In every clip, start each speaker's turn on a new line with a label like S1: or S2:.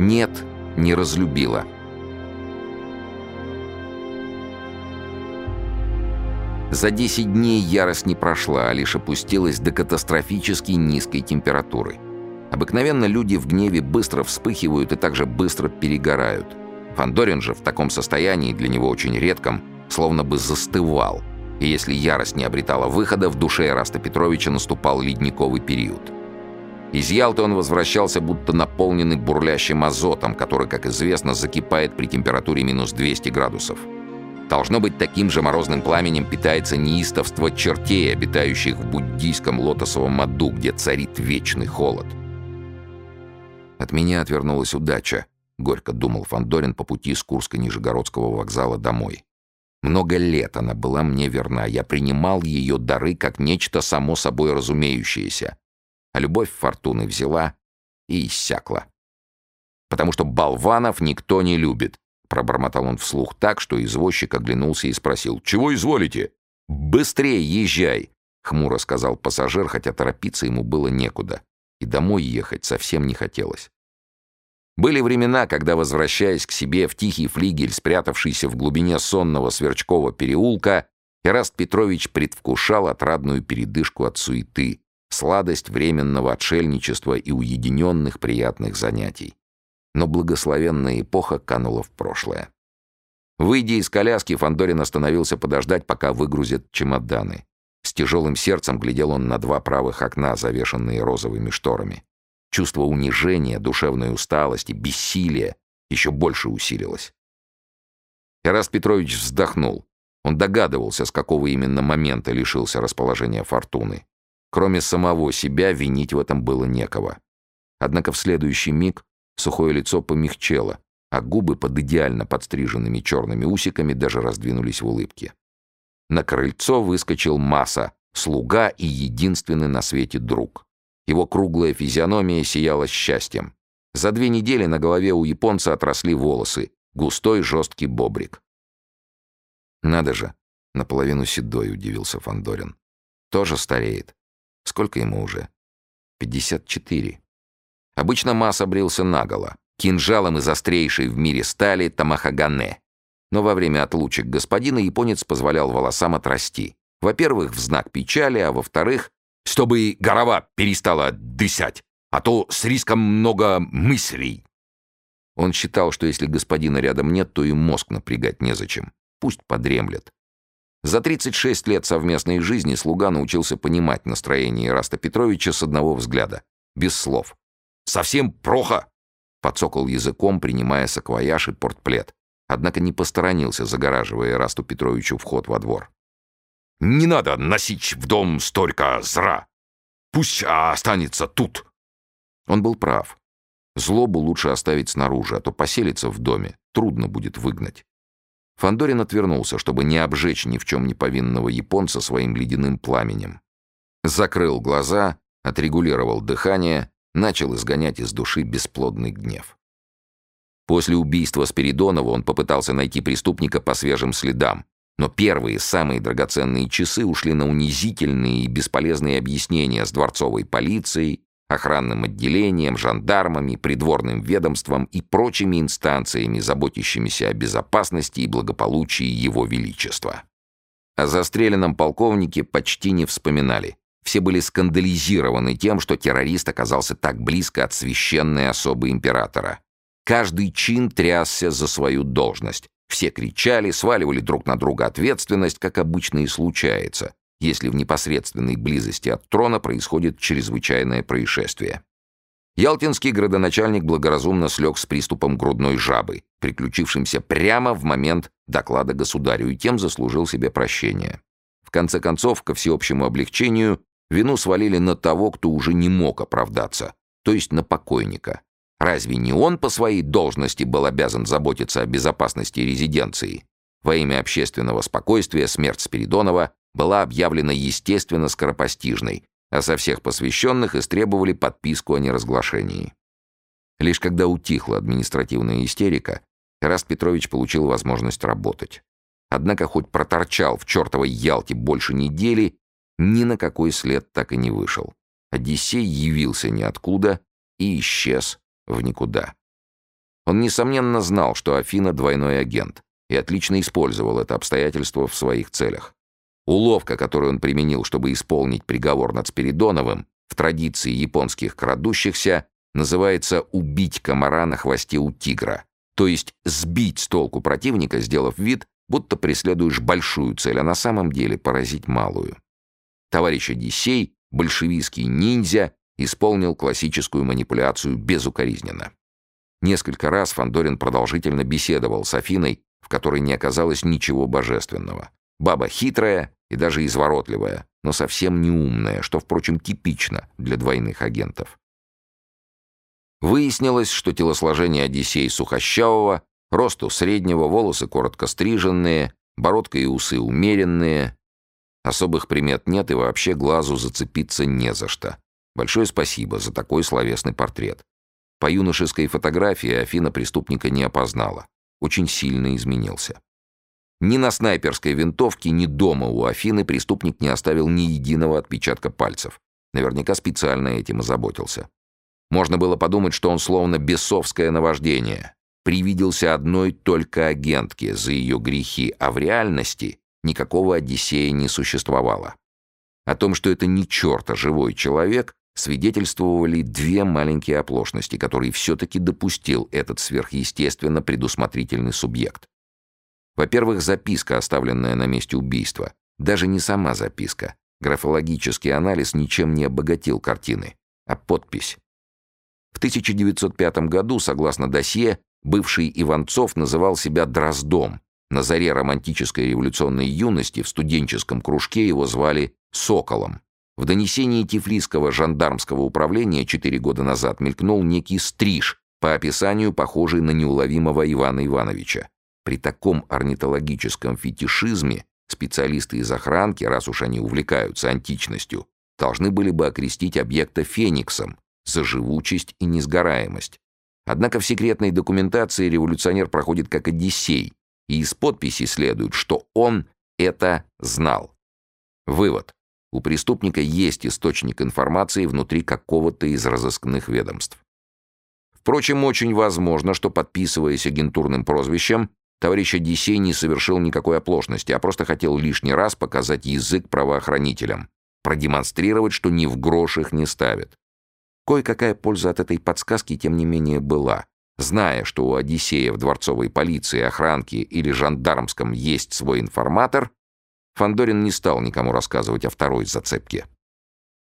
S1: Нет, не разлюбила. За 10 дней ярость не прошла, а лишь опустилась до катастрофически низкой температуры. Обыкновенно люди в гневе быстро вспыхивают и также быстро перегорают. Фандорин же в таком состоянии, для него очень редком, словно бы застывал. И если ярость не обретала выхода, в душе Эраста Петровича наступал ледниковый период. Из Ялты он возвращался будто наполненный бурлящим азотом, который, как известно, закипает при температуре минус 200 градусов. Должно быть, таким же морозным пламенем питается неистовство чертей, обитающих в буддийском лотосовом аду, где царит вечный холод. От меня отвернулась удача, горько думал Фандорин по пути с Курско-Нижегородского вокзала домой. Много лет она была мне верна, я принимал ее дары как нечто само собой разумеющееся. А любовь Фортуны взяла и иссякла. Потому что болванов никто не любит, Пробормотал он вслух так, что извозчик оглянулся и спросил. «Чего изволите?» «Быстрее езжай!» — хмуро сказал пассажир, хотя торопиться ему было некуда. И домой ехать совсем не хотелось. Были времена, когда, возвращаясь к себе в тихий флигель, спрятавшийся в глубине сонного Сверчкова переулка, Ираст Петрович предвкушал отрадную передышку от суеты, сладость временного отшельничества и уединенных приятных занятий но благословенная эпоха канула в прошлое. Выйдя из коляски, Фандорин остановился подождать, пока выгрузят чемоданы. С тяжелым сердцем глядел он на два правых окна, завешенные розовыми шторами. Чувство унижения, душевной усталости, бессилия еще больше усилилось. Эраст Петрович вздохнул. Он догадывался, с какого именно момента лишился расположения фортуны. Кроме самого себя, винить в этом было некого. Однако в следующий миг Сухое лицо помягчело, а губы под идеально подстриженными черными усиками даже раздвинулись в улыбке. На крыльцо выскочил Маса, слуга и единственный на свете друг. Его круглая физиономия сияла счастьем. За две недели на голове у японца отросли волосы, густой жесткий бобрик. «Надо же, наполовину седой», — удивился Фандорин. «Тоже стареет. Сколько ему уже?» «Пятьдесят четыре». Обычно Маса брился наголо, кинжалом из острейшей в мире стали тамахагане. Но во время отлучек господина японец позволял волосам отрасти. Во-первых, в знак печали, а во-вторых, чтобы голова перестала дышать, а то с риском много мыслей. Он считал, что если господина рядом нет, то и мозг напрягать незачем. Пусть подремлет. За 36 лет совместной жизни слуга научился понимать настроение Ираста Петровича с одного взгляда, без слов. Совсем прохо!» Подсокал языком, принимая саквояж и портплет. Однако не посторонился, загораживая Расту Петровичу вход во двор. «Не надо носить в дом столько зра! Пусть останется тут!» Он был прав. Злобу лучше оставить снаружи, а то поселиться в доме трудно будет выгнать. Фандорин отвернулся, чтобы не обжечь ни в чем не повинного японца своим ледяным пламенем. Закрыл глаза, отрегулировал дыхание начал изгонять из души бесплодный гнев. После убийства Спиридонова он попытался найти преступника по свежим следам, но первые, самые драгоценные часы ушли на унизительные и бесполезные объяснения с дворцовой полицией, охранным отделением, жандармами, придворным ведомством и прочими инстанциями, заботящимися о безопасности и благополучии Его Величества. О застреленном полковнике почти не вспоминали. Все были скандализированы тем, что террорист оказался так близко от священной особы императора. Каждый чин трясся за свою должность. Все кричали, сваливали друг на друга ответственность, как обычно и случается, если в непосредственной близости от трона происходит чрезвычайное происшествие. Ялтинский градоначальник благоразумно слег с приступом грудной жабы, приключившимся прямо в момент доклада государю, и тем заслужил себе прощение. В конце концов, ко всеобщему облегчению, Вину свалили на того, кто уже не мог оправдаться, то есть на покойника. Разве не он по своей должности был обязан заботиться о безопасности резиденции? Во имя общественного спокойствия смерть Спиридонова была объявлена естественно скоропостижной, а со всех посвященных истребовали подписку о неразглашении. Лишь когда утихла административная истерика, Раст Петрович получил возможность работать. Однако хоть проторчал в чертовой Ялте больше недели, ни на какой след так и не вышел. Одиссей явился ниоткуда и исчез в никуда. Он, несомненно, знал, что Афина двойной агент, и отлично использовал это обстоятельство в своих целях. Уловка, которую он применил, чтобы исполнить приговор над Спиридоновым, в традиции японских крадущихся, называется «убить комара на хвосте у тигра», то есть сбить с толку противника, сделав вид, будто преследуешь большую цель, а на самом деле поразить малую. Товарищ Одиссей, большевистский ниндзя, исполнил классическую манипуляцию безукоризненно. Несколько раз Фандорин продолжительно беседовал с Афиной, в которой не оказалось ничего божественного. Баба хитрая и даже изворотливая, но совсем не умная, что, впрочем, типично для двойных агентов. Выяснилось, что телосложение Одиссея сухощавого, росту среднего, волосы коротко стриженные, бородка и усы умеренные. Особых примет нет и вообще глазу зацепиться не за что. Большое спасибо за такой словесный портрет. По юношеской фотографии Афина преступника не опознала. Очень сильно изменился. Ни на снайперской винтовке, ни дома у Афины преступник не оставил ни единого отпечатка пальцев. Наверняка специально этим озаботился. Можно было подумать, что он словно бесовское наваждение. Привиделся одной только агентке за ее грехи, а в реальности никакого Одиссея не существовало. О том, что это не черта живой человек, свидетельствовали две маленькие оплошности, которые все-таки допустил этот сверхъестественно предусмотрительный субъект. Во-первых, записка, оставленная на месте убийства. Даже не сама записка. Графологический анализ ничем не обогатил картины, а подпись. В 1905 году, согласно досье, бывший Иванцов называл себя Дроздом. На заре романтической революционной юности в студенческом кружке его звали Соколом. В донесении Тифлисского жандармского управления четыре года назад мелькнул некий стриж, по описанию похожий на неуловимого Ивана Ивановича. При таком орнитологическом фетишизме специалисты из охранки, раз уж они увлекаются античностью, должны были бы окрестить объекта фениксом, за живучесть и несгораемость. Однако в секретной документации революционер проходит как Одиссей, и из подписи следует, что он это знал. Вывод. У преступника есть источник информации внутри какого-то из разыскных ведомств. Впрочем, очень возможно, что, подписываясь агентурным прозвищем, товарищ Одиссей не совершил никакой оплошности, а просто хотел лишний раз показать язык правоохранителям, продемонстрировать, что ни в грош их не ставит. Кое-какая польза от этой подсказки, тем не менее, была. Зная, что у Одиссея в дворцовой полиции, охранке или жандармском есть свой информатор, Фандорин не стал никому рассказывать о второй зацепке.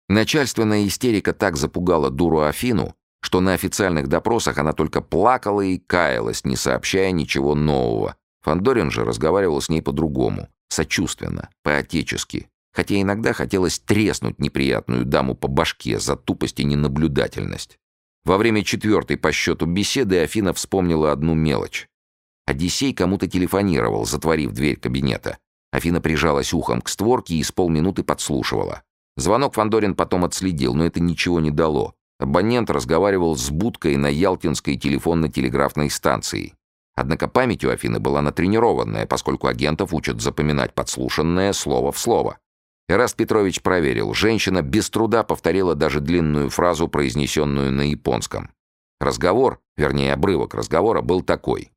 S1: Начальственная истерика так запугала дуру Афину, что на официальных допросах она только плакала и каялась, не сообщая ничего нового. Фандорин же разговаривал с ней по-другому, сочувственно, по-отечески, хотя иногда хотелось треснуть неприятную даму по башке за тупость и ненаблюдательность. Во время четвертой по счету беседы Афина вспомнила одну мелочь. Одиссей кому-то телефонировал, затворив дверь кабинета. Афина прижалась ухом к створке и с полминуты подслушивала. Звонок Фандорин потом отследил, но это ничего не дало. Абонент разговаривал с будкой на Ялтинской телефонно-телеграфной станции. Однако память у Афины была натренированная, поскольку агентов учат запоминать подслушанное слово в слово. Эраст Петрович проверил. Женщина без труда повторила даже длинную фразу, произнесенную на японском. Разговор, вернее, обрывок разговора был такой.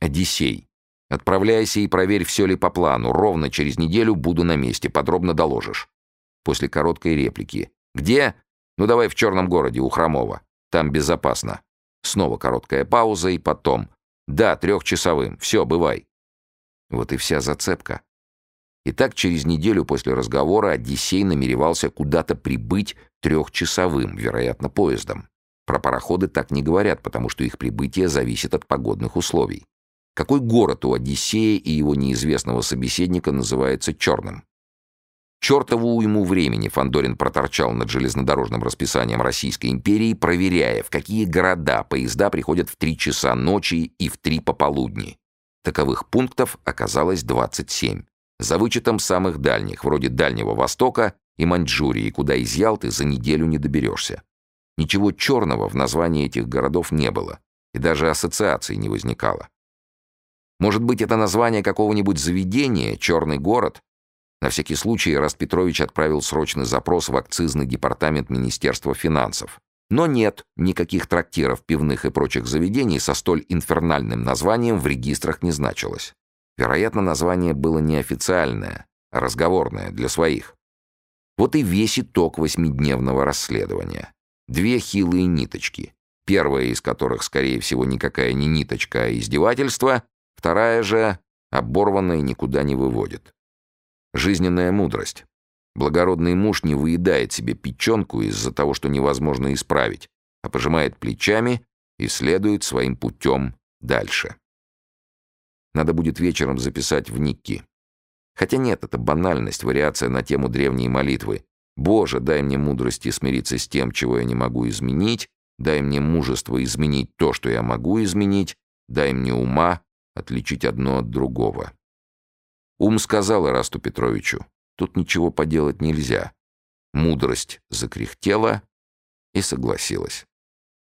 S1: «Одиссей, отправляйся и проверь, все ли по плану. Ровно через неделю буду на месте. Подробно доложишь». После короткой реплики. «Где?» «Ну, давай в Черном городе, у Хромова. Там безопасно». Снова короткая пауза и потом. «Да, трехчасовым. Все, бывай». Вот и вся зацепка. И так через неделю после разговора Одиссей намеревался куда-то прибыть трехчасовым, вероятно, поездом. Про пароходы так не говорят, потому что их прибытие зависит от погодных условий. Какой город у Одиссея и его неизвестного собеседника называется черным? Чертову ему времени Фандорин проторчал над железнодорожным расписанием Российской империи, проверяя, в какие города поезда приходят в три часа ночи и в три пополудни. Таковых пунктов оказалось 27 за вычетом самых дальних, вроде Дальнего Востока и Маньчжурии, куда из Ялты за неделю не доберешься. Ничего черного в названии этих городов не было, и даже ассоциаций не возникало. Может быть, это название какого-нибудь заведения, черный город? На всякий случай Раст Петрович отправил срочный запрос в акцизный департамент Министерства финансов. Но нет никаких трактиров, пивных и прочих заведений со столь инфернальным названием в регистрах не значилось. Вероятно, название было неофициальное, а разговорное, для своих. Вот и весь итог восьмидневного расследования. Две хилые ниточки, первая из которых, скорее всего, никакая не ниточка, а издевательство, вторая же оборванная никуда не выводит. Жизненная мудрость. Благородный муж не выедает себе печенку из-за того, что невозможно исправить, а пожимает плечами и следует своим путем дальше. Надо будет вечером записать в Никки. Хотя нет, это банальность, вариация на тему древней молитвы. «Боже, дай мне мудрости смириться с тем, чего я не могу изменить, дай мне мужество изменить то, что я могу изменить, дай мне ума отличить одно от другого». Ум сказал Ирасту Петровичу, Тут ничего поделать нельзя. Мудрость закряхтела и согласилась.